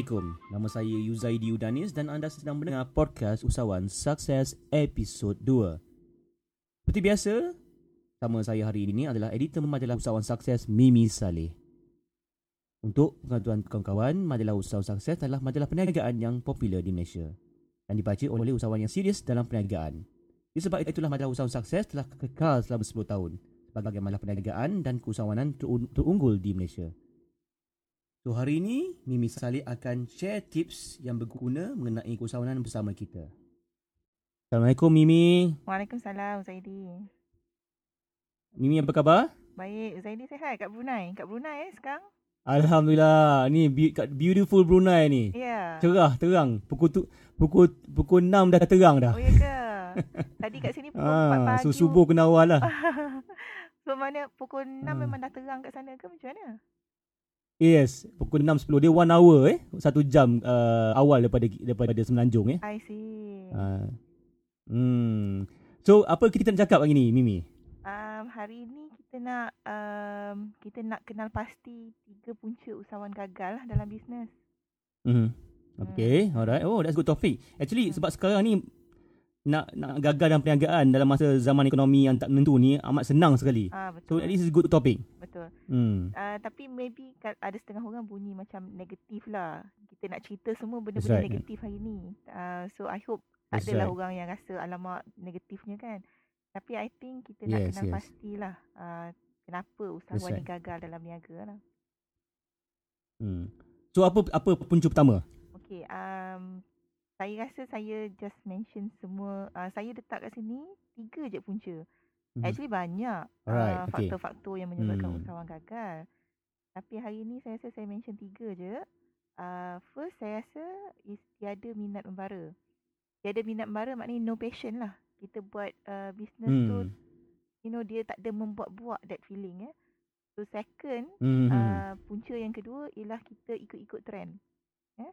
Assalamualaikum. Nama saya Yuzaidi Udanis dan anda sedang mendengar podcast Usahawan Sukses episod 2. Seperti biasa, sama saya hari ini adalah editor majalah Usahawan Sukses Mimi Saleh. Untuk pengetahuan kawan-kawan, majalah Usahawan Sukses adalah majalah perniagaan yang popular di Malaysia dan dibaca oleh usahawan yang serius dalam perniagaan. Disebab itulah majalah Usahawan Sukses telah kekal selama 10 tahun sebagai majalah perniagaan dan keusahawanan terunggul di Malaysia. So hari ini Mimi Salih akan share tips yang berguna mengenai keusahawanan bersama kita. Assalamualaikum Mimi. Waalaikumsalam Zaidi. Mimi apa khabar? Baik, Zaidi sihat kat Brunei. Kat Brunei eh sekarang? Alhamdulillah. Ni kat beautiful Brunei ni. Ya. Yeah. Cerah, terang. Pukul tu, pukul pukul 6 dah terang dah. Oh ya ke? Tadi kat sini pukul ah, 4 pagi. So subuh kena awal lah. so mana pukul 6 hmm. memang dah terang kat sana ke macam mana? Yes, pukul 6.10 dia one hour eh. Satu jam uh, awal daripada daripada Semenanjung eh. I see. Uh, hmm. So, apa kita nak cakap hari ni, Mimi? Um, hari ni kita nak um, kita nak kenal pasti tiga punca usahawan gagal lah dalam bisnes. Okay, hmm. alright. Oh, that's good topic. Actually, hmm. sebab sekarang ni nak nak gagal dalam perniagaan dalam masa zaman ekonomi yang tak menentu ni amat senang sekali. Ah, betul. So this is good topic. Betul. Hmm. Uh, tapi maybe ada setengah orang bunyi macam negatif lah. Kita nak cerita semua benda-benda right. negatif hari ni. Uh, so I hope tak adalah right. orang yang rasa alamak negatifnya kan. Tapi I think kita nak yes, kenal yes. pastilah uh, kenapa usahawan right. ni gagal dalam niaga lah. Hmm. So apa apa punca pertama? Okay, um, saya rasa saya just mention semua uh, saya letak kat sini tiga je punca. Hmm. Actually banyak right, uh, faktor-faktor yang menyebabkan hmm. usahawan gagal. Tapi hari ni saya rasa saya mention tiga je. Uh, first saya rasa is tiada minat membara. Tiada minat membara maknanya no passion lah. Kita buat uh, business hmm. tu you know dia tak ada membuat-buat that feeling eh. So second hmm. uh, punca yang kedua ialah kita ikut-ikut trend. Eh?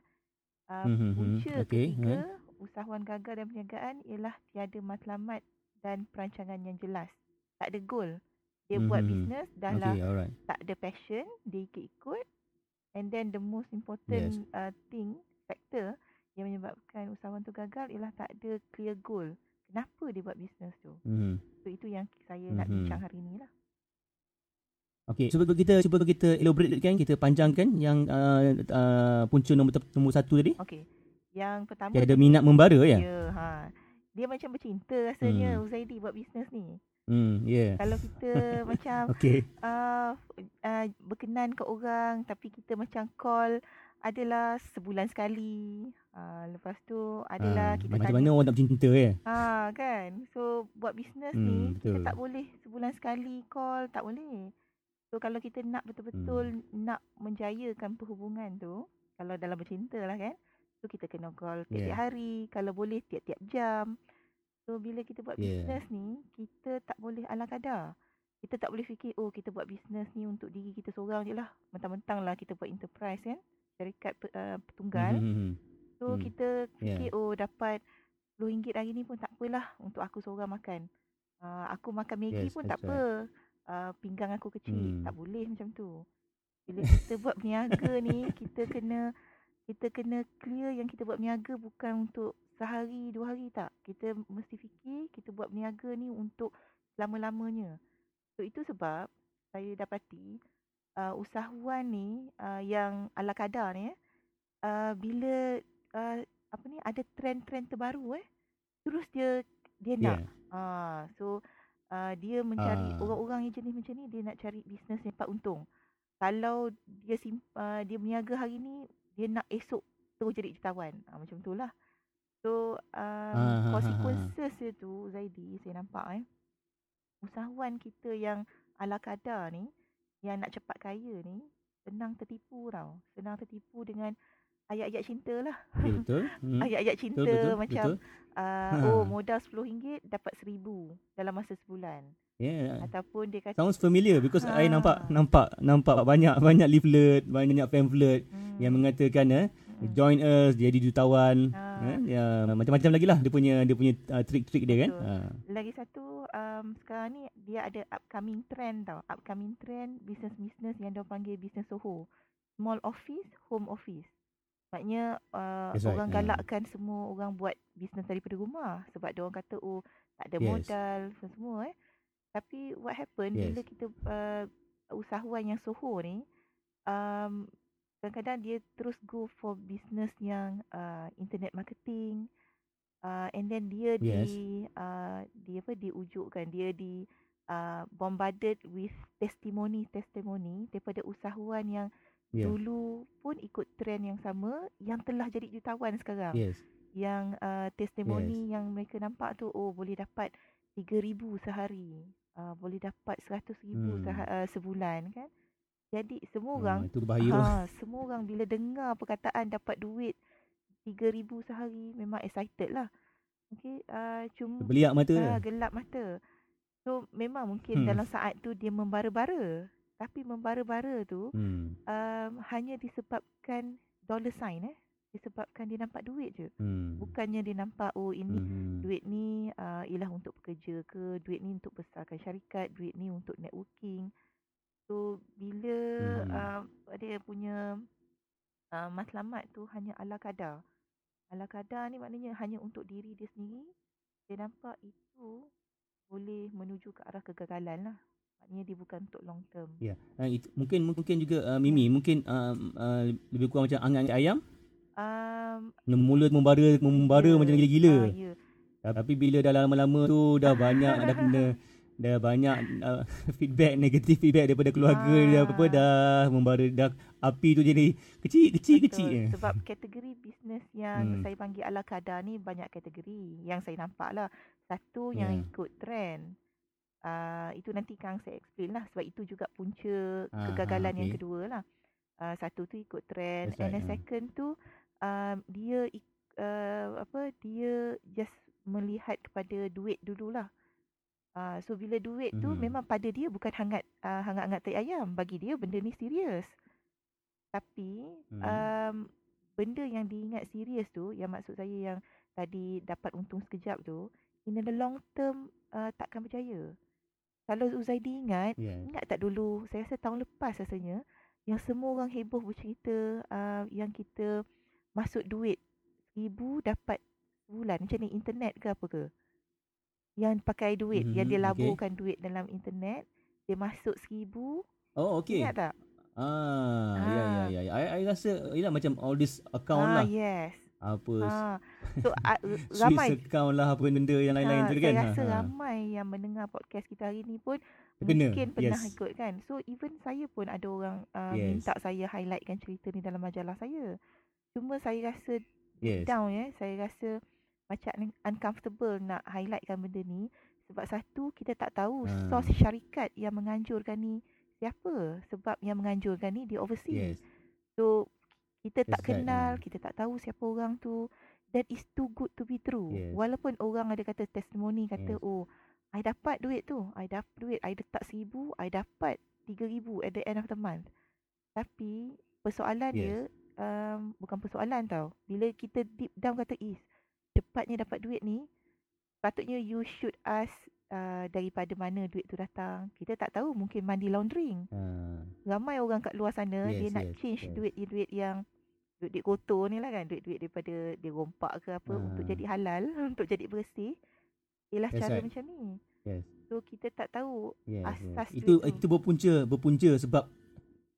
Uh, mm-hmm. Punca okay. ketiga yeah. usahawan gagal dan perniagaan ialah tiada matlamat dan perancangan yang jelas. Tak ada goal. Dia mm-hmm. buat bisnes dah lah okay, tak ada passion, dia ikut-ikut. And then the most important yes. uh, thing, factor yang menyebabkan usahawan tu gagal ialah tak ada clear goal. Kenapa dia buat bisnes tu? Mm-hmm. So itu yang saya mm-hmm. nak bincang hari ni lah. Okey, cuba kita cuba kita elaborate kan, kita panjangkan yang uh, uh, punca nombor nombor satu tadi. Okey. Yang pertama dia ada minat membara ya. Ya, ha. Dia macam bercinta rasanya hmm. Uzaidi buat bisnes ni. Hmm, ya. Yeah. Kalau kita macam okay. uh, uh, berkenan ke orang tapi kita macam call adalah sebulan sekali. Uh, lepas tu adalah uh, kita macam mana orang nak bercinta ya? Ha, kan. So buat bisnes hmm, ni betul. kita tak boleh sebulan sekali call, tak boleh. So kalau kita nak betul-betul hmm. nak menjayakan perhubungan tu, kalau dalam bercinta lah kan, so kita kena call tiap-tiap yeah. hari, kalau boleh tiap-tiap jam. So bila kita buat yeah. bisnes ni, kita tak boleh ala kadar. Kita tak boleh fikir, oh kita buat bisnes ni untuk diri kita seorang je lah. Mentang-mentang lah kita buat enterprise kan, syarikat uh, petunggal. Mm-hmm. So mm. kita fikir, yeah. oh dapat RM10 hari ni pun tak apalah untuk aku seorang makan. Uh, aku makan Maggi yes, pun tak right. apa uh, pinggang aku kecil. Hmm. Tak boleh macam tu. Bila kita buat berniaga ni, kita kena kita kena clear yang kita buat berniaga bukan untuk sehari, dua hari tak. Kita mesti fikir kita buat berniaga ni untuk lama-lamanya. So itu sebab saya dapati uh, usahawan ni uh, yang ala kadar ni eh, uh, bila uh, apa ni ada trend-trend terbaru eh terus dia dia yeah. nak. Uh, so uh, dia mencari uh. orang-orang yang jenis macam ni dia nak cari bisnes yang cepat untung. Kalau dia sim, uh, dia berniaga hari ni dia nak esok terus jadi jutawan. Uh, macam itulah. So um, uh, consequences dia tu Zaidi saya nampak eh. Usahawan kita yang ala kadar ni yang nak cepat kaya ni senang tertipu tau. Senang tertipu dengan ayat-ayat cinta lah. Betul. Hmm. ayat-ayat cinta betul, betul, macam betul. Uh, oh modal RM10 dapat RM1,000 dalam masa sebulan. Yeah. Ataupun dia kata Sounds familiar because ha. I nampak nampak nampak banyak banyak leaflet, banyak pamphlet hmm. yang mengatakan eh hmm. join us jadi jutawan ha. eh ya macam-macam lagi lah dia punya dia punya uh, trik-trik dia kan. Ha. Lagi satu um, sekarang ni dia ada upcoming trend tau. Upcoming trend business business yang dia panggil business Soho. Small office, home office. Maknanya uh, That's orang right, ah. galakkan semua orang buat bisnes daripada rumah sebab dia orang kata oh tak ada Yes. modal semua semua eh. Tapi what happen Yes. bila kita uh, usahawan yang soho ni um, kadang-kadang dia terus go for business yang uh, internet marketing uh, and then dia Yes. di uh, di apa diujukkan dia di uh, bombarded with testimoni testimoni daripada usahawan yang Yeah. dulu pun ikut trend yang sama yang telah jadi jutawan sekarang Yes. yang uh, testimoni yang mereka nampak tu oh boleh dapat 3000 sehari uh, boleh dapat 100000 Hmm. seha- uh, sebulan kan jadi semua Ah, orang itu bahaya. ha, semua orang bila dengar perkataan dapat duit 3000 sehari memang excited lah okey uh, cuma Beliak mata. Ah, gelap mata. So memang mungkin Hmm. dalam saat tu dia membara-bara. Tapi membara-bara tu Hmm. um, hanya disebabkan dollar sign eh. Disebabkan dia nampak duit je. Hmm. Bukannya dia nampak oh ini Hmm. duit ni uh, ialah untuk pekerja ke, duit ni untuk besarkan syarikat, duit ni untuk networking. So bila Hmm. uh, dia punya uh, matlamat tu hanya ala kadar. Ala kadar ni maknanya hanya untuk diri dia sendiri. Dia nampak itu boleh menuju ke arah kegagalan lah. Maknanya dia bukan untuk long term. Ya. Uh, itu, mungkin mungkin juga uh, Mimi mungkin um, uh, lebih kurang macam angan ayam Um, mula membara membara ya, macam gila-gila. ah, ya. Tapi bila dah lama-lama tu dah banyak dah kena dah banyak uh, feedback negatif feedback daripada keluarga Ah. dia apa dah membara dah api tu jadi kecil kecil. Sebab kategori bisnes yang Hmm. saya panggil ala kadar ni banyak kategori. Yang saya nampak lah. Satu yang Ya. ikut trend. Uh, itu nanti Kang saya explain lah. Sebab itu juga punca Ah, kegagalan ah, yang kedua lah. Uh, satu tu ikut trend. That's And then right, ah. second tu um, dia uh, apa dia just melihat kepada duit dululah. Uh, so bila duit tu Mhm. memang pada dia bukan hangat uh, hangat-hangat tai ayam. Bagi dia benda ni serius. Tapi Mhm. um, benda yang diingat serius tu yang maksud saya yang tadi dapat untung sekejap tu in the long term uh, takkan berjaya. Kalau Uzaidi ingat, Ya. ingat tak dulu saya rasa tahun lepas rasanya yang semua orang heboh bercerita uh, yang kita masuk duit seribu dapat sebulan macam ni internet ke apa ke. Yang pakai duit, mm-hmm. yang dia laburkan duit dalam internet, dia masuk seribu, Oh okey. ingat tak? Ah, ya ya Ah. ya. ya. I, I rasa ialah macam all this account ah, lah. yes. Apa Ah, so uh, ramai account lah apa benda yang lain-lain Ah, tu kan. Saya rasa Ha, ha. ramai yang mendengar podcast kita hari ni pun Terkena, mungkin pernah yes. ikut kan. So even saya pun ada orang uh, Yes. minta saya highlightkan cerita ni dalam majalah saya. Cuma saya rasa Yes. down ya, saya rasa macam un- uncomfortable nak highlightkan benda ni sebab satu kita tak tahu Ah. sos syarikat yang menganjurkan ni siapa sebab yang menganjurkan ni di overseas. Yes. So kita tak That's right, kenal, kita tak tahu siapa orang tu. That is too good to be true. Yes. Walaupun orang ada kata testimoni kata Yes. oh I dapat duit tu. I dapat duit. I letak seribu. I dapat tiga ribu at the end of the month. Tapi persoalan Yes. dia um, bukan persoalan tau. Bila kita deep down kata is cepatnya dapat duit ni patutnya you should ask uh, daripada mana duit tu datang. Kita tak tahu mungkin money laundering Ah, ramai orang kat luar sana Yes, dia nak yes, change yes. duit-duit yang duit-duit kotor ni lah kan duit-duit daripada dia rompak ke apa untuk Ah. jadi halal untuk jadi bersih ialah That's cara right. macam ni Yes. so kita tak tahu yes, Asas yes. duit Itu tu. itu berpunca berpunca sebab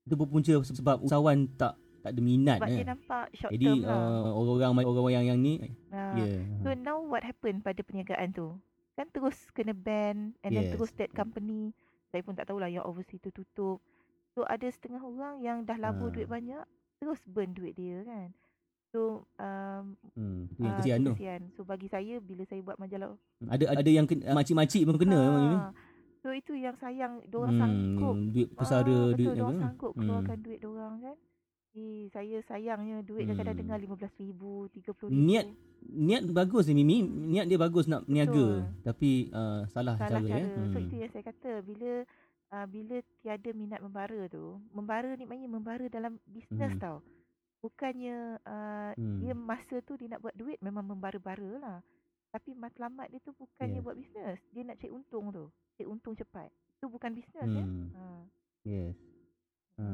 itu berpunca sebab usahawan tak tak ada minat sebab eh. dia nampak short Jadi term lah uh, orang-orang orang yang yang ni Ah. ya. so now what happen pada perniagaan tu kan terus kena ban and then Yes. terus that company saya pun tak tahulah yang overseas tu tutup so ada setengah orang yang dah labur Ah. duit banyak terus burn duit dia kan so um, Hmm, Ah, kesian tu kesian. So bagi saya bila saya buat majalah Ada ada yang kena, makcik-makcik pun kena Ah, So itu yang sayang diorang sanggup. duit pesara ah, duit betul diorang apa. sanggup Hmm. keluarkan duit diorang kan. Eh, saya sayangnya duit kadang-kadang Hmm. dengar RM15,000, RM30,000. Niat niat bagus ni Mimi, niat dia bagus nak niaga tapi uh, salah, salah cara, cara. eh. So Hmm. itu yang saya kata bila uh, bila tiada minat membara tu, membara ni maknanya membara dalam bisnes Hmm. tau. Bukannya uh, Hmm. dia masa tu dia nak buat duit memang membara-bara lah. Tapi matlamat dia tu bukannya Yes. buat bisnes. Dia nak cari untung tu. Cari untung cepat. Itu bukan bisnes ya. Hmm. Ha. Yes. Ha,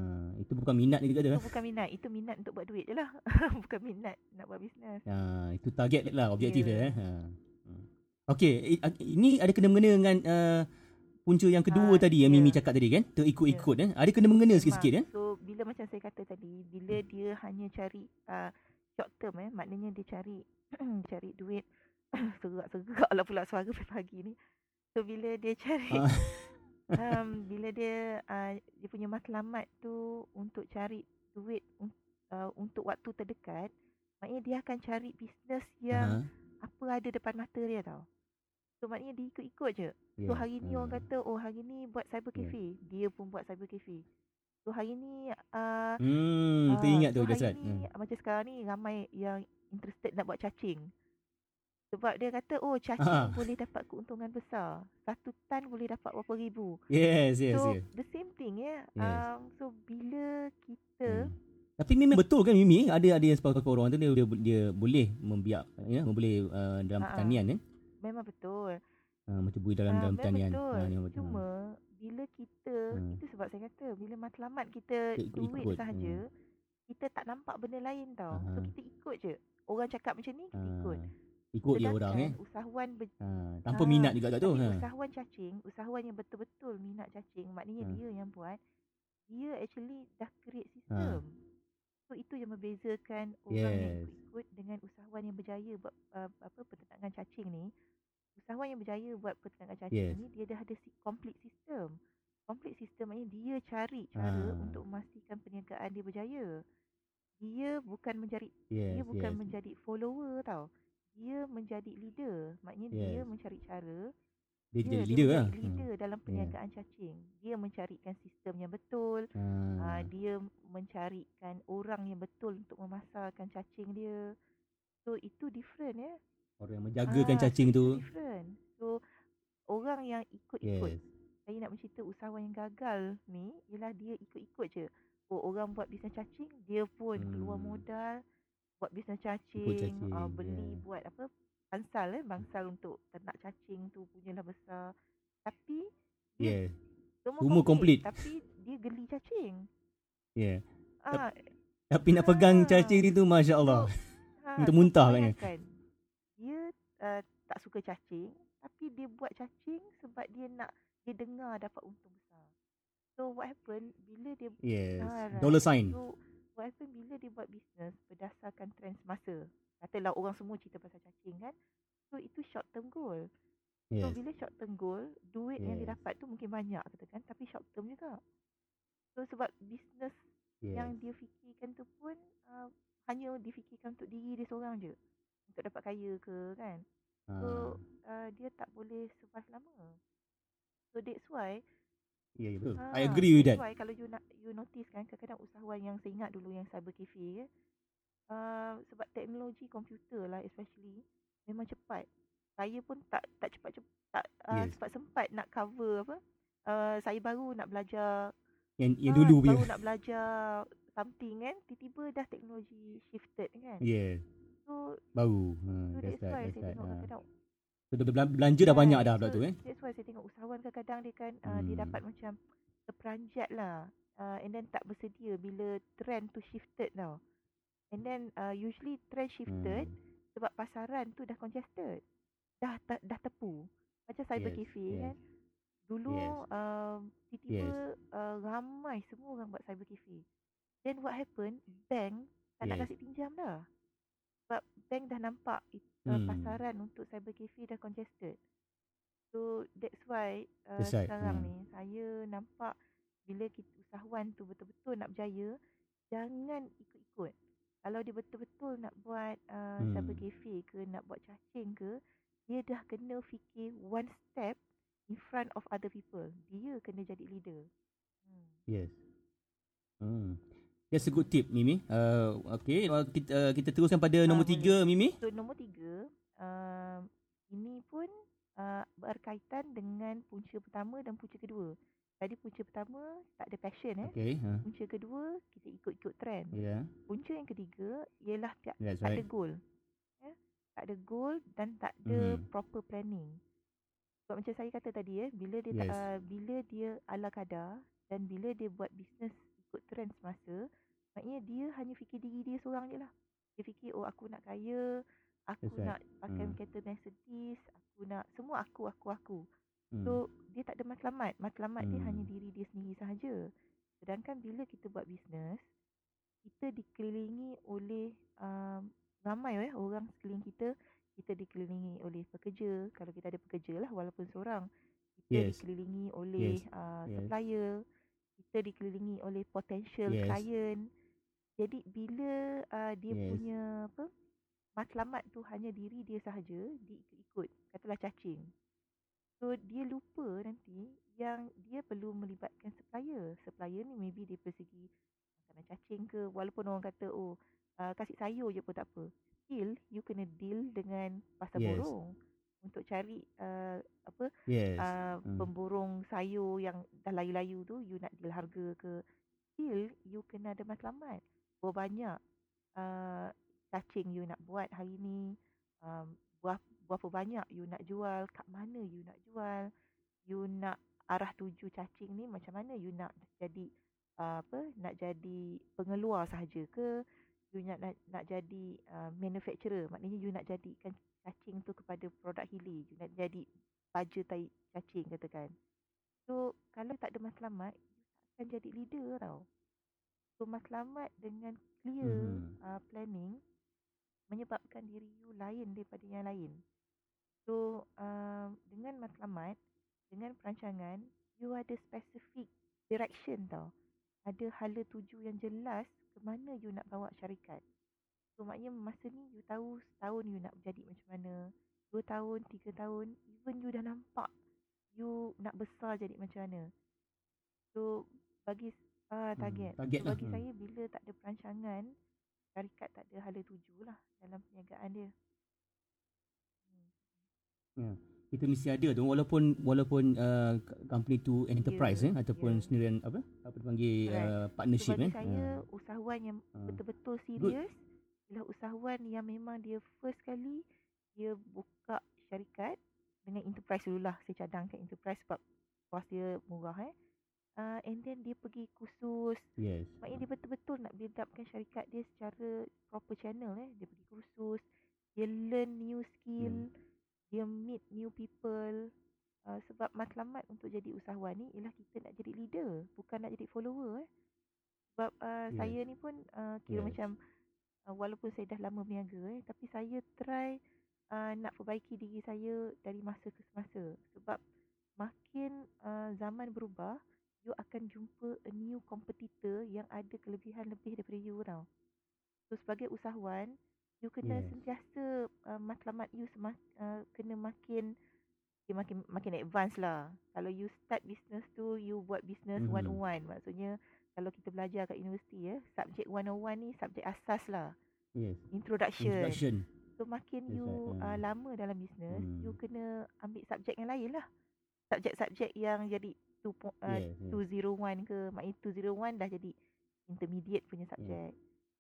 itu bukan minat dia kata. Itu bukan minat, itu minat untuk buat duit je lah. bukan minat nak buat bisnes. Ha, itu target lah, objektif yeah. dia. Eh. Ha. Hmm. Okey, ini ada kena-mengena dengan uh, punca yang kedua ha, tadi yang yeah. Mimi cakap tadi kan? Terikut-ikut yeah. eh. Ada kena-mengena sikit-sikit eh. So, bila macam saya kata tadi, bila dia hanya cari uh, short term eh, maknanya dia cari cari duit serak-serak lah pula suara pagi ni. So, bila dia cari... Ha um, bila dia uh, dia punya matlamat tu untuk cari duit uh, untuk waktu terdekat, maknanya dia akan cari bisnes yang uh-huh. apa ada depan mata dia tau. So maknanya dia ikut-ikut je. Yeah. So hari ni uh. orang kata oh hari ni buat cyber ya. cafe, yeah. dia pun buat cyber cafe. So hari ni uh, hmm, uh, ingat so tu hari ni, hmm. macam sekarang ni ramai yang interested nak buat cacing. Sebab dia kata oh cacing ha. boleh dapat keuntungan besar. Satu tan boleh dapat berapa ribu. Yes, yes, so, yes. the same thing ya. Yes. Um, so bila kita hmm. Tapi memang betul kan Mimi ada ada yang sebab orang tu dia, dia dia boleh membiak ya boleh uh, dalam ha. pertanian kan. Memang betul. Uh, macam bui dalam ha, dalam pertanian. Betul. Ha, memang betul. Cuma bila kita hmm. itu sebab saya kata bila matlamat kita ikut, duit ikut. sahaja hmm. kita tak nampak benda lain tau. Uh-huh. So kita ikut je. Orang cakap macam ni kita uh. ikut. Ikut dia orang eh. Usahawan ber- ha, tanpa ha, minat juga tak tu. Ha. Usahawan cacing, usahawan yang betul-betul minat cacing, maknanya ha. dia yang buat. Dia actually dah create sistem. Ha. So itu yang membezakan orang yes. yang ikut dengan usahawan yang berjaya buat uh, apa peternakan cacing ni. Usahawan yang berjaya buat peternakan cacing yes. ni dia dah ada complete sistem. Complete sistem maknanya dia cari cara ha. untuk memastikan perniagaan dia berjaya. Dia bukan menjadi yes, dia bukan yes. menjadi follower tau dia menjadi leader. Maknanya yes. dia mencari cara dia, dia jadi leader lah. leader hmm. dalam perniagaan yeah. cacing. Dia mencarikan sistem yang betul. Hmm. Uh, dia mencarikan orang yang betul untuk memasarkan cacing dia. So itu different ya. Orang yang menjagakan uh, cacing tu. Different. So orang yang ikut-ikut. Yes. Saya nak bercerita usahawan yang gagal ni ialah dia ikut-ikut je. Oh orang buat bisnes cacing, dia pun hmm. keluar modal buat bisnes cacing, cacing uh, beli yeah. buat apa bangsal eh bangsal untuk ternak cacing tu punyalah besar tapi yeah. semua komplit tapi dia geli cacing yeah ah, tapi nak pegang ah, cacing ni tu masya-Allah ha, untuk muntah kan dia uh, tak suka cacing tapi dia buat cacing sebab dia nak dia dengar dapat untung besar so what happen bila dia yes uh, dollar sign so, what happen bila dia buat bisnes berdasarkan trend semasa. Katalah orang semua cerita pasal cacing kan. So itu short term goal. Yes. So bila short term goal, duit yes. yang dia dapat tu mungkin banyak katakan tapi short term juga. So sebab bisnes yes. yang dia fikirkan tu pun uh, hanya difikirkan untuk diri dia seorang je. Untuk dapat kaya ke kan. So uh, dia tak boleh survive lama. So that's why Ya, yeah, yeah, betul. Ha, I agree with that. Why, kalau you nak you notice kan, kadang-kadang usahawan yang saya ingat dulu yang cyber cafe, ya, uh, sebab teknologi komputer lah especially, memang cepat. Saya pun tak tak cepat cepat tak uh, yes. cepat sempat nak cover apa. Uh, saya baru nak belajar yang yang dulu baru nak belajar something kan, tiba-tiba dah teknologi shifted kan. Yeah. So baru. Ha, so that's, that's why right, saya tengok So, belanja dah banyak dah pula so, tu eh. That's why saya tengok usahawan kadang-kadang dia kan uh, hmm. dia dapat macam terperanjat lah. Uh, and then tak bersedia bila trend tu shifted tau. And then uh, usually trend shifted hmm. sebab pasaran tu dah congested. Dah dah, dah tepu. Macam cyber yes, cafe yes. kan. Dulu yes. uh, tiba-tiba yes. uh, ramai semua orang buat cyber cafe. Then what happen? Bank tak yes. nak kasih pinjam dah. Sebab bank dah nampak uh, hmm. pasaran untuk cyber cafe dah congested. So that's why uh, that's right. sekarang hmm. ni saya nampak bila kita usahawan tu betul-betul nak berjaya, jangan ikut-ikut. Kalau dia betul-betul nak buat uh, hmm. cyber cafe ke, nak buat cacing ke, dia dah kena fikir one step in front of other people. Dia kena jadi leader. Hmm. Yes. Hmm. That's a good tip Mimi. Uh, okay, uh, kita, uh, kita teruskan pada uh, nombor tiga Mimi. So nombor tiga, uh, ini pun uh, berkaitan dengan punca pertama dan punca kedua. Tadi punca pertama tak ada passion eh. Okay, huh. Punca kedua kita ikut-ikut trend. Yeah. Punca yang ketiga ialah tak, tak right. ada goal. Yeah? Tak ada goal dan tak ada mm. proper planning. Sebab macam saya kata tadi eh, bila dia yes. tak, uh, bila dia ala kadar dan bila dia buat bisnes ikut trend semasa, maknanya dia hanya fikir diri dia seorang je lah. Dia fikir, oh aku nak kaya, aku That's right. nak pakai Hmm. kereta Mercedes, aku nak, semua aku, aku, aku. Hmm. So, dia tak ada matlamat. Matlamat dia Hmm. hanya diri dia sendiri sahaja. Sedangkan bila kita buat bisnes, kita dikelilingi oleh um, ramai eh, orang sekeliling kita. Kita dikelilingi oleh pekerja. Kalau kita ada pekerja lah walaupun seorang. Kita Yes. dikelilingi oleh Yes. uh, Yes. supplier. Kita dikelilingi oleh potential Yes. client. Jadi bila uh, dia Yes. punya apa matlamat tu hanya diri dia sahaja, diikut-ikut. Katalah cacing. So dia lupa nanti yang dia perlu melibatkan supplier. Supplier ni maybe dari segi makanan cacing ke walaupun orang kata oh uh, kasih sayur je pun tak apa. Still you kena deal dengan pasar Yes. borong untuk cari uh, apa Yes. uh, Hmm. pemborong sayur yang dah layu-layu tu you nak deal harga ke still you kena ada matlamat berapa banyak uh, cacing you nak buat hari ni um, buah berapa banyak you nak jual kat mana you nak jual you nak arah tuju cacing ni macam mana you nak jadi uh, apa nak jadi pengeluar sahaja ke you nak nak, nak jadi uh, manufacturer maknanya you nak jadikan cacing tu kepada produk you nak jadi baja tai cacing katakan. So kalau tak ada matlamat you tak akan jadi leader tau. So matlamat dengan clear Mhm. uh, planning menyebabkan diri you lain daripada yang lain. So uh, dengan matlamat dengan perancangan you ada specific direction tau. Ada hala tuju yang jelas ke mana you nak bawa syarikat so maknanya masa ni you tahu setahun you nak jadi macam mana dua tahun tiga tahun even you dah nampak you nak besar jadi macam mana so bagi ah Hmm, target, target so lah. bagi Hmm. saya bila tak ada perancangan syarikat tak ada hala tuju lah dalam perniagaan dia Ya. Kita mesti ada tu walaupun walaupun uh, company tu enterprise Ya, eh ataupun ya. sendirian apa apa dipanggil Correct. uh, So partnership bagi eh. saya Ah. usahawan yang Ah. betul-betul serius ialah usahawan yang memang dia first kali dia buka syarikat dengan enterprise dululah saya cadangkan enterprise sebab kos dia murah eh. Uh, and then dia pergi kursus. Yes. maknanya dia betul-betul nak build upkan syarikat dia secara proper channel eh. Dia pergi kursus dia learn new skill dia meet new people. Uh, sebab matlamat untuk jadi usahawan ni ialah kita nak jadi leader bukan nak jadi follower eh. Sebab uh, Yes. saya ni pun uh, kira Yes. macam uh, walaupun saya dah lama berniaga eh tapi saya try uh, nak perbaiki diri saya dari masa ke semasa sebab makin uh, zaman berubah you akan jumpa a new competitor yang ada kelebihan lebih daripada you tau so sebagai usahawan you kena Yes. sentiasa uh, matlamat you semak, uh, kena makin dia makin makin advance lah. Kalau you start business tu, you buat business Mhm. mm-hmm. one-on-one. Maksudnya, kalau kita belajar kat universiti ya, subjek one-on-one ni subjek asas lah. Yes. Introduction. Introduction. So, makin you right, uh, hmm. lama dalam business, Hmm. you kena ambil subjek yang lain lah. Subjek-subjek yang jadi two po- uh, yes, yes. 201 ke, maknanya 201 dah jadi intermediate punya subjek.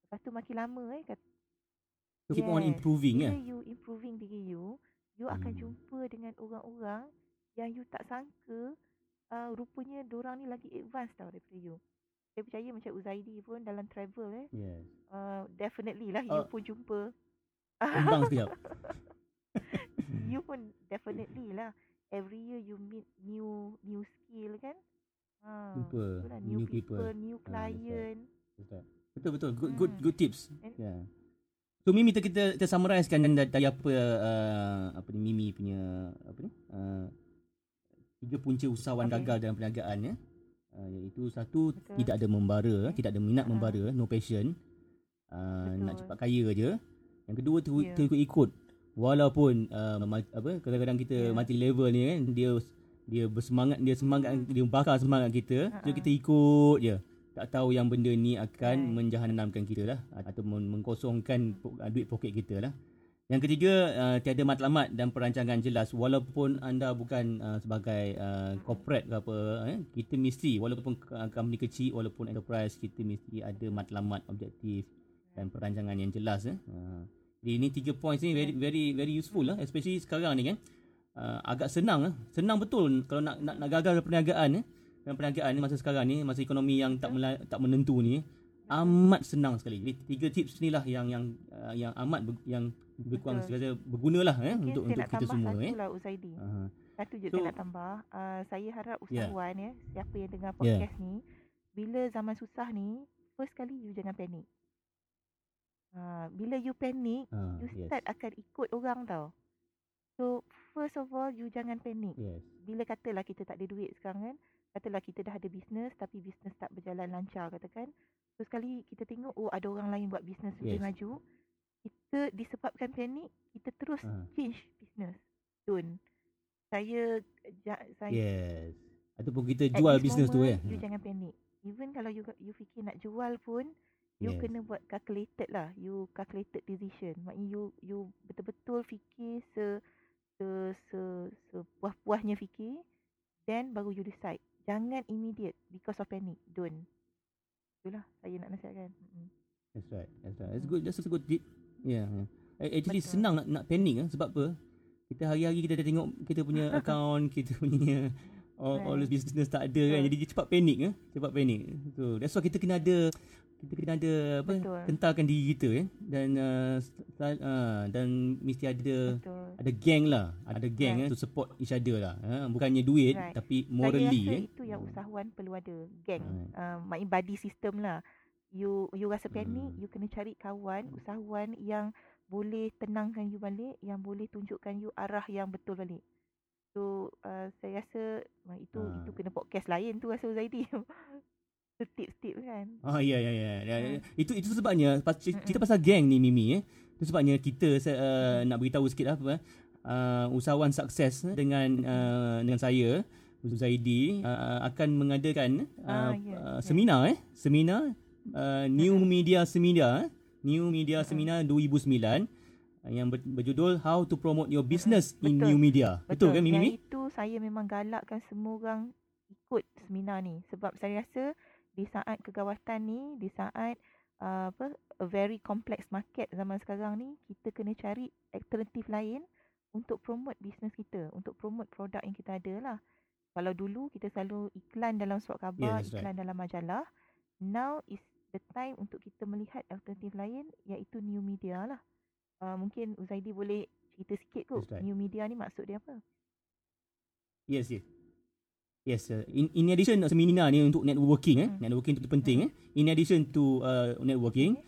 Lepas tu makin lama eh, kata, So keep on Yes. improving bila ya. you improving diri you, you akan Hmm. jumpa dengan orang-orang yang you tak sangka uh, rupanya dorang ni lagi advance tau daripada you. Saya percaya macam Uzaidi pun dalam travel eh, Yes. uh, definitely lah you Uh, pun jumpa. Kembang sekejap. you pun definitely lah every year you meet new new skill kan. Ha, Jumpa itulah, new new, people. people, new Ah, client. Betul. Betul betul. Good good Hmm. good tips. And-. Yeah. So Mimi kita kita, kita summarizekan dari, dari apa uh, apa ni Mimi punya apa ni? Uh, tiga punca usahawan Okay. gagal dalam perniagaan ya. Uh, iaitu satu Betul. tidak ada membara, Okay. tidak ada minat Ah. membara, no passion. Uh, nak cepat kaya je. Yang kedua tu Ya. yeah. ikut walaupun uh, ma- apa kadang-kadang kita Ya. mati level ni kan dia dia bersemangat dia semangat dia bakar semangat kita so Ha-ha. kita ikut je tak tahu yang benda ni akan Right. menjahanamkan kita lah atau men- mengkosongkan duit poket kita lah yang ketiga uh, tiada matlamat dan perancangan jelas walaupun anda bukan uh, sebagai uh, corporate ke apa eh, kita mesti walaupun uh, company kecil walaupun enterprise kita mesti ada matlamat objektif dan perancangan yang jelas eh. Uh, jadi ini tiga points ni very very very useful lah especially sekarang ni kan. Uh, agak senang lah. Senang betul kalau nak nak, nak gagal perniagaan eh. dalam perniagaan ni masa sekarang ni, masa ekonomi yang tak mela- tak menentu ni, amat senang sekali. Jadi tiga tips ni lah yang yang uh, yang amat yang lebih kurang sekali bergunalah eh Mungkin untuk untuk kita semua eh. lah Uzaidi. Uh, Satu je So- saya nak tambah. Uh, saya harap Yeah. usahawan ya, siapa yang dengar Yeah. podcast ni, bila zaman susah ni, first kali you jangan panik. Uh, bila you panik, uh, you yes. start akan ikut orang tau. So, first of all, you jangan panik. Yes. Bila katalah kita tak ada duit sekarang kan, katalah kita dah ada bisnes tapi bisnes tak berjalan lancar katakan. So, sekali kita tengok, oh ada orang lain buat bisnes lebih Yes. maju. Kita disebabkan panik, kita terus Uh, change business. Don't. Saya, ja, saya yes. Ataupun kita jual this bisnes tu moment, eh. You jangan panik. Even kalau you you fikir nak jual pun, you Yes. kena buat calculated lah. You calculated decision. Maknanya you you betul-betul fikir se se se sepuas-puasnya fikir then baru you decide. Jangan immediate because of panic. Don't. Itulah saya nak nasihatkan. Mm. That's right. That's right. That's good. That's a good tip. Yeah. yeah. A- Actually Betul. senang nak, nak panic eh. Sebab apa? Kita hari-hari kita dah tengok kita punya account, kita punya all, Right. the business tak ada kan. Jadi cepat panik eh. Cepat panik. So that's why kita kena ada kita kena ada apa? Betul. Kentalkan diri kita eh. Dan uh, uh, dan mesti ada Betul. ada gang lah. Ada gang Right. eh to support each other lah. Ha? Bukannya duit Right. tapi saya morally rasa eh. itu yang Hmm. usahawan perlu ada. Gang. Right. Uh, maknanya body system lah. You you rasa panik, Hmm. you kena cari kawan, usahawan yang boleh tenangkan you balik, yang boleh tunjukkan you arah yang betul balik. So uh, saya rasa uh, itu Ah. itu kena podcast lain tu rasa Zaidi. Itu tips-tips kan. Ah ya ya ya. ya. Hmm. Itu itu sebabnya cerita pasal geng ni Mimi eh. Itu sebabnya kita uh, nak beritahu sikit apa uh, usahawan sukses eh, dengan uh, dengan saya Zaidi uh, akan mengadakan uh, Ah, ya, uh, ya. seminar eh seminar uh, New. Media Seminar eh. New Media. Seminar 2009 uh, yang ber- berjudul How to Promote Your Business in Betul. New Media. Betul, kan Yang Mimi? itu saya memang galakkan semua orang ikut seminar ni sebab saya rasa di saat kegawatan ni, di saat uh, apa a very complex market zaman sekarang ni, kita kena cari alternatif lain untuk promote bisnes kita, untuk promote produk yang kita ada lah. Kalau dulu kita selalu iklan dalam surat khabar, Yes, iklan dalam majalah, now is the time untuk kita melihat alternatif lain iaitu new media lah. Uh, mungkin Uzaidi boleh cerita sikit kot right. new media ni maksud dia apa? Yes, yes. Yes, uh, in, in addition uh, seminar ni untuk networking eh, Hmm. networking itu penting eh. In addition to uh, networking,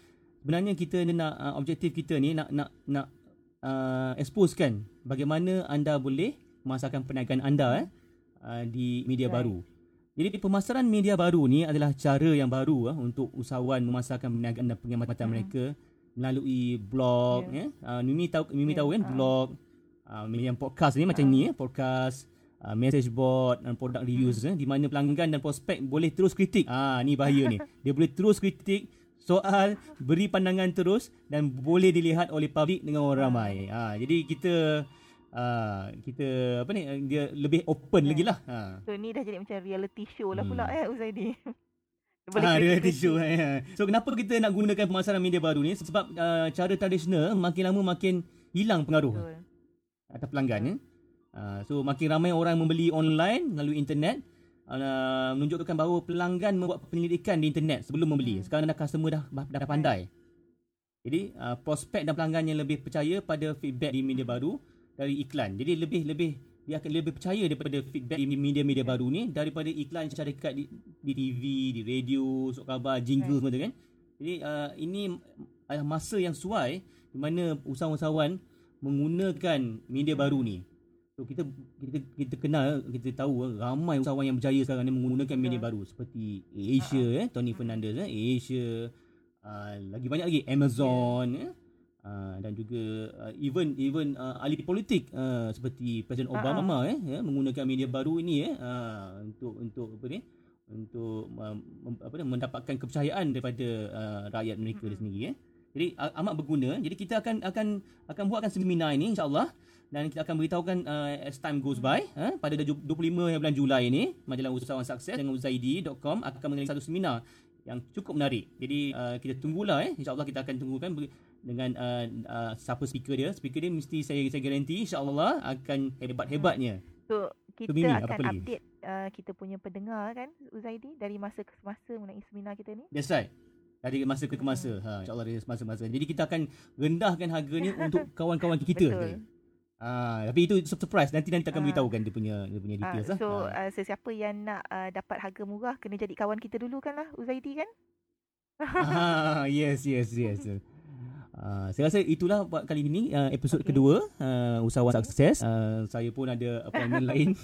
sebenarnya kita ni nak uh, objektif kita ni nak nak nak uh, exposekan bagaimana anda boleh memasarkan perniagaan anda eh uh, di media Right. baru. Jadi pemasaran media baru ni adalah cara yang baru uh, untuk usahawan memasarkan perniagaan dan perkhidmatan Hmm. mereka melalui blog Yeah. ya. Uh, Mimi tahu Mimi Yeah, tahu kan ah. blog uh, yang podcast ni macam Ah. ni eh podcast uh, message board dan product reviews eh, di mana pelanggan dan prospek boleh terus kritik. Ah ni bahaya ni. Dia boleh terus kritik soal, beri pandangan terus dan boleh dilihat oleh public dengan orang ramai. Ah jadi kita ah kita apa ni dia lebih open Ya. lagi lah. Ha. So ni dah jadi macam reality show lah pula Hmm. eh Uzaidi. Dia kritik-kritik. reality show. eh. So kenapa kita nak gunakan pemasaran media baru ni? Sebab uh, cara tradisional makin lama makin hilang pengaruh Betul. atas pelanggan ya. Uh, so makin ramai orang membeli online melalui internet uh, menunjukkan bahawa pelanggan membuat penyelidikan di internet sebelum membeli. Hmm. Sekarang dah customer dah dah, dah pandai. Jadi uh, prospek dan pelanggan yang lebih percaya pada feedback di media baru dari iklan. Jadi lebih lebih dia akan lebih percaya daripada feedback di media-media baru ni daripada iklan syarikat di, di TV, di radio, surat khabar, jingle semua tu kan. Jadi uh, ini adalah masa yang sesuai di mana usahawan-usahawan menggunakan media baru ni. So kita kita kita kenal kita tahu eh, ramai usahawan yang berjaya sekarang ni menggunakan media baru seperti Asia eh Tony Fernandez eh Asia uh, lagi banyak lagi Amazon eh Uh, dan juga uh, even even uh, ahli politik uh, seperti Presiden Ah, Obama eh ya, menggunakan media baru ini eh uh, untuk untuk apa ni untuk uh, mem, apa ni mendapatkan kepercayaan daripada uh, rakyat mereka mm-hmm. sendiri eh. Jadi uh, amat berguna. Jadi kita akan akan akan buatkan seminar ini insya-Allah dan kita akan beritahukan uh, as time goes by eh, pada 25 bulan Julai ini majalah usahawan sukses dengan uzaidi.com akan mengalih satu seminar yang cukup menarik. Jadi uh, kita tunggulah eh insya-Allah kita akan tunggukan dengan uh, uh, siapa speaker dia. Speaker dia mesti saya saya garanti insya-Allah akan hebat-hebatnya. So kita Mimi, akan lagi? update uh, kita punya pendengar kan Uzaidi dari masa ke masa mengenai seminar kita ni. That's right. Dari masa ke masa. Ha, InsyaAllah dari masa-masa. Jadi kita akan rendahkan harga ni untuk kawan-kawan kita. Betul. Ah, tapi itu surprise nanti nanti akan beritahu kan dia punya dia punya details uh, so uh, sesiapa yang nak uh, dapat harga murah kena jadi kawan kita dulu kan lah Uzaidi kan ah, yes yes yes Uh, saya rasa itulah buat kali ini uh, episod okay. kedua uh, usahawan sukses. Uh, saya pun ada appointment lain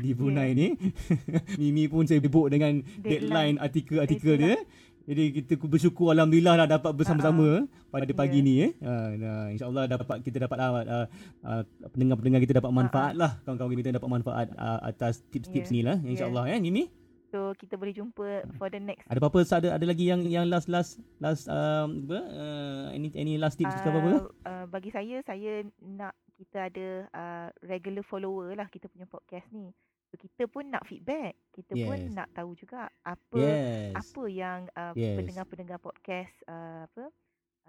di Brunei yeah. ni. Mimi pun saya sibuk dengan deadline, deadline artikel-artikel dia. Jadi kita bersyukur alhamdulillah dah dapat bersama-sama uh-huh. pada pagi yeah. ni eh. Uh, nah, insyaallah dapat kita dapat uh, uh, pendengar-pendengar kita dapat manfaat uh-huh. lah kawan-kawan kita dapat manfaat uh, atas tips-tips yeah. ni lah insyaallah yeah. eh Mimi. So kita boleh jumpa for the next. Ada apa-apa ada ada lagi yang yang last last last um, apa uh, any any last tips uh, ke apa-apa? Uh, bagi saya saya nak kita ada uh, regular follower lah kita punya podcast ni. So, kita pun nak feedback. Kita yes. pun nak tahu juga apa yes. apa yang uh, yes. pendengar-pendengar podcast uh, apa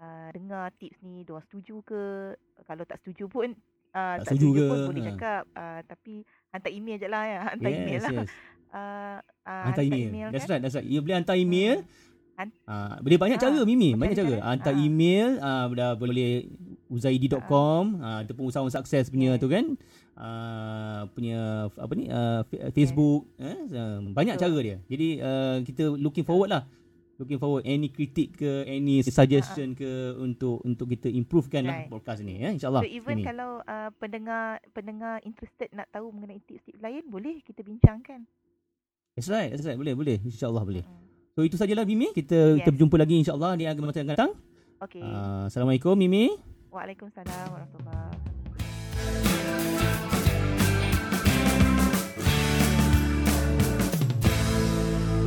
uh, dengar tips ni, dia setuju ke? Kalau tak setuju pun uh, tak, tak setuju, setuju pun boleh ha. cakap uh, tapi hantar email je lah ya. Hantar yes, email lah. Yes. Uh, uh, hantar email. email that's kan? right, that's right. You boleh hantar email. Hmm. Uh, boleh banyak ha, cara Mimi, banyak cara. cara. Hantar ha. email, uh, dah boleh uzaidi.com, ha. uh, tu pun usahawan sukses punya yeah. tu kan uh, punya apa ni uh, Facebook eh uh, banyak cara dia jadi uh, kita looking forward lah looking forward any critic ke any suggestion ke untuk untuk kita improvekan lah podcast ni ya insyaallah so even ini. kalau uh, pendengar pendengar interested nak tahu mengenai tips-tips lain boleh kita bincangkan that's right that's right. Boleh boleh. Insyaallah boleh. Hmm. so itu sajalah Mimi. Kita yes. kita berjumpa lagi insyaallah. Di agama masa akan datang. Okey uh, assalamualaikum Mimi. Waalaikumsalam warahmatullahi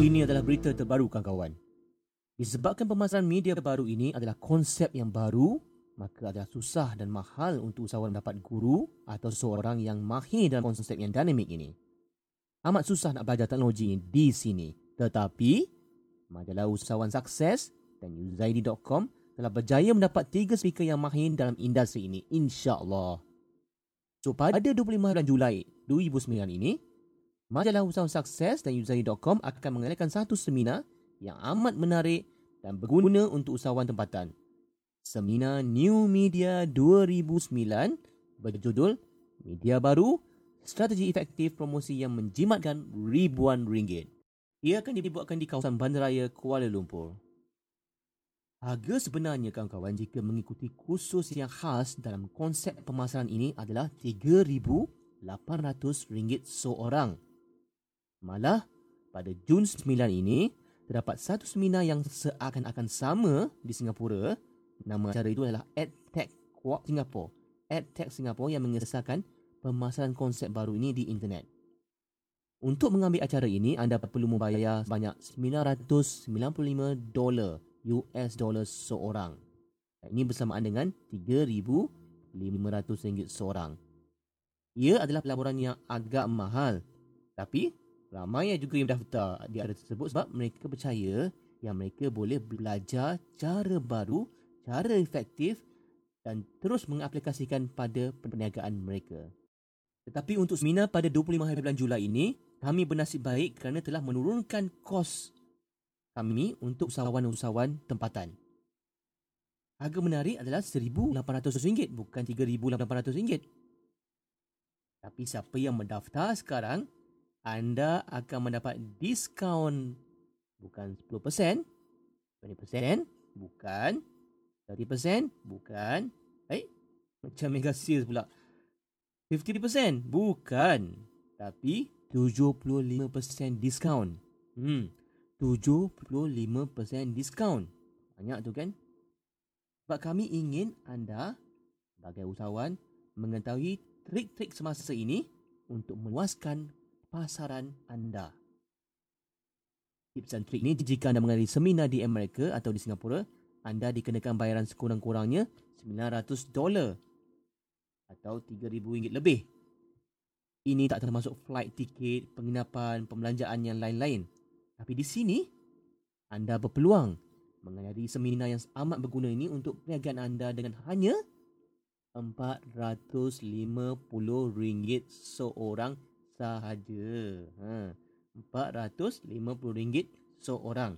Ini adalah berita terbaru kawan-kawan. Disebabkan pemasaran media baru ini adalah konsep yang baru, maka adalah susah dan mahal untuk usahawan mendapat guru atau seorang yang mahir dalam konsep yang dinamik ini. Amat susah nak belajar teknologi ini di sini. Tetapi, majalah usahawan sukses dan uzaidi.com telah berjaya mendapat tiga speaker yang mahir dalam industri ini, insya-Allah. So, pada 25 bulan Julai 2009 ini, Majalah Usahawan Sukses dan Usari.com akan mengadakan satu seminar yang amat menarik dan berguna untuk usahawan tempatan. Seminar New Media 2009 berjudul Media Baru, Strategi Efektif Promosi yang Menjimatkan Ribuan Ringgit. Ia akan dibuatkan di kawasan Bandaraya Kuala Lumpur. Harga sebenarnya kawan-kawan jika mengikuti kursus yang khas dalam konsep pemasaran ini adalah RM3,800 seorang. Malah pada Jun 9 ini terdapat satu seminar yang seakan-akan sama di Singapura. Nama acara itu adalah EdTech Quark Singapore. EdTech Singapore yang mengesahkan pemasaran konsep baru ini di internet. Untuk mengambil acara ini, anda perlu membayar sebanyak 995 dolar US dolar seorang. Ini bersamaan dengan 3,500 ringgit seorang. Ia adalah pelaburan yang agak mahal. Tapi Ramai juga yang daftar di area tersebut sebab mereka percaya yang mereka boleh belajar cara baru, cara efektif dan terus mengaplikasikan pada perniagaan mereka. Tetapi untuk seminar pada 25 hari bulan Julai ini, kami bernasib baik kerana telah menurunkan kos kami untuk usahawan-usahawan tempatan. Harga menarik adalah RM1,800 bukan RM3,800. Tapi siapa yang mendaftar sekarang anda akan mendapat diskaun bukan 10%, 20%, bukan 30%, bukan eh macam mega sales pula. 50% bukan tapi 75% diskaun. Hmm. 75% diskaun. Banyak tu kan? Sebab kami ingin anda sebagai usahawan mengetahui trik-trik semasa ini untuk meluaskan pasaran anda. Tips dan trik ini jika anda menghadiri seminar di Amerika atau di Singapura, anda dikenakan bayaran sekurang-kurangnya 900 dolar atau 3000 ringgit lebih. Ini tak termasuk flight tiket, penginapan, pembelanjaan yang lain-lain. Tapi di sini, anda berpeluang menghadiri seminar yang amat berguna ini untuk perniagaan anda dengan hanya RM450 seorang sahaja. Ha, RM450 seorang.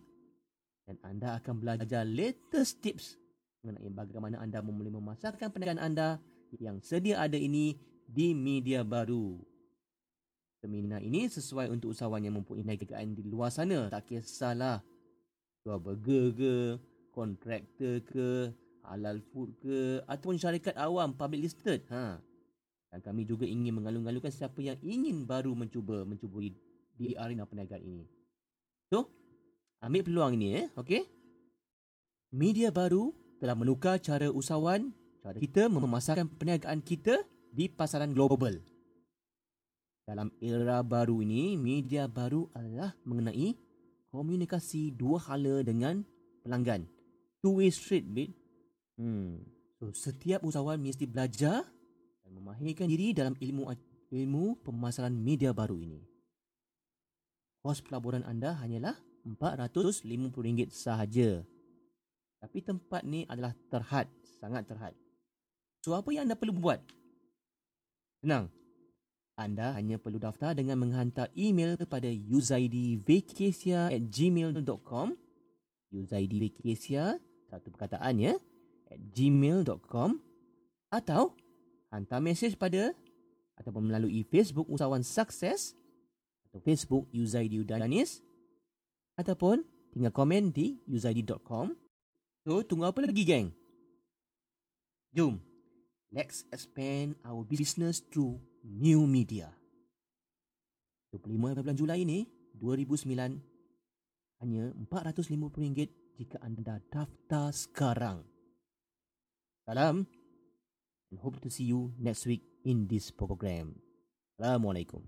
Dan anda akan belajar latest tips mengenai bagaimana anda memulai memasarkan perniagaan anda yang sedia ada ini di media baru. Seminar ini sesuai untuk usahawan yang mempunyai perniagaan di luar sana. Tak kisahlah. Jual burger ke, kontraktor ke, halal food ke, ataupun syarikat awam, public listed. Ha. Dan kami juga ingin mengalung-alungkan siapa yang ingin baru mencuba mencuburi di arena perniagaan ini. So, ambil peluang ini eh, okey? Media baru telah menukar cara usahawan, cara kita memasarkan perniagaan kita di pasaran global. Dalam era baru ini, media baru adalah mengenai komunikasi dua hala dengan pelanggan. Two-way street, bit. Hmm. So, setiap usahawan mesti belajar dan memahirkan diri dalam ilmu ilmu pemasaran media baru ini. Kos pelaburan anda hanyalah RM450 sahaja. Tapi tempat ni adalah terhad, sangat terhad. So, apa yang anda perlu buat? Senang. Anda hanya perlu daftar dengan menghantar email kepada uzaidvacacia at gmail.com uzaidvacacia, satu perkataan ya, at gmail.com atau hantar mesej pada ataupun melalui Facebook Usahawan Sukses atau Facebook Uzaidi Udanis ataupun tinggal komen di uzaidi.com So, tunggu apa lagi geng? Jom, let's expand our business through new media. 25 Julai ini 2009 hanya RM450 jika anda daftar sekarang. Salam and hope to see you next week in this program. Assalamualaikum.